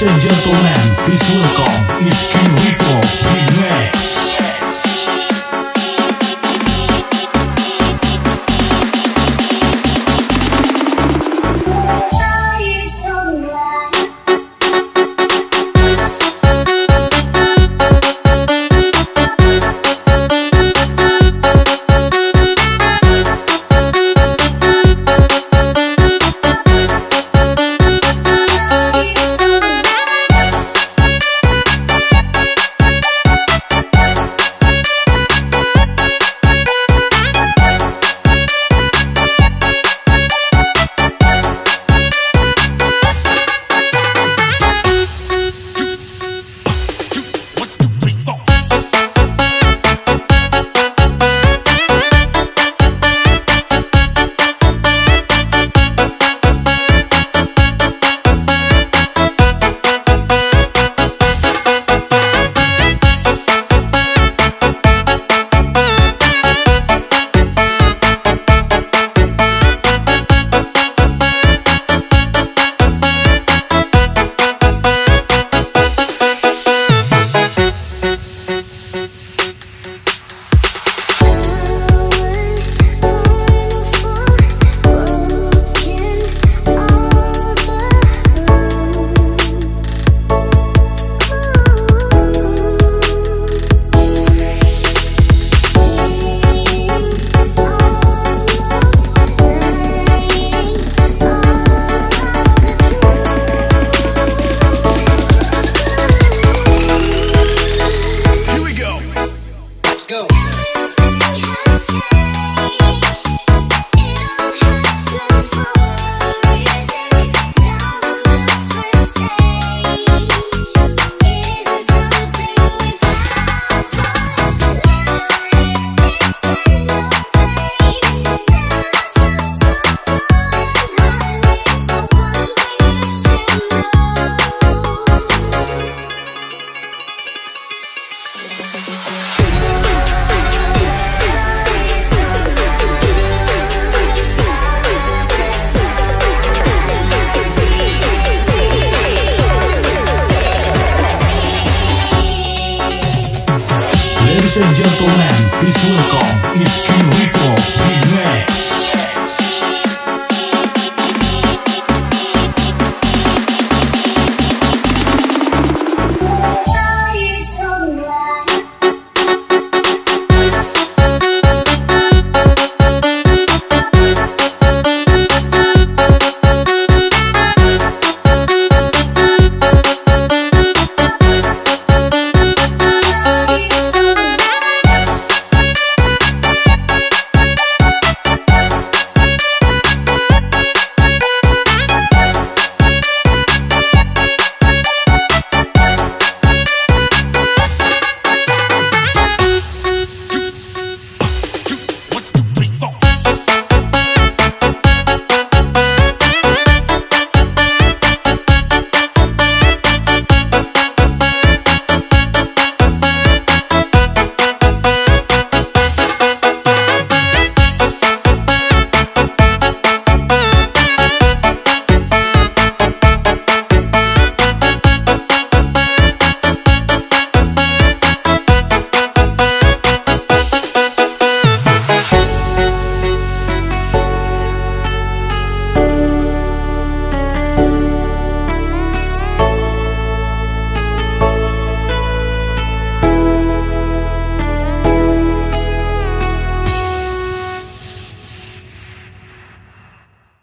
Ladies and gentlemen, please welcome Iski Rico Remix. Here go. and gentlemen, please welcome Iski be Remix.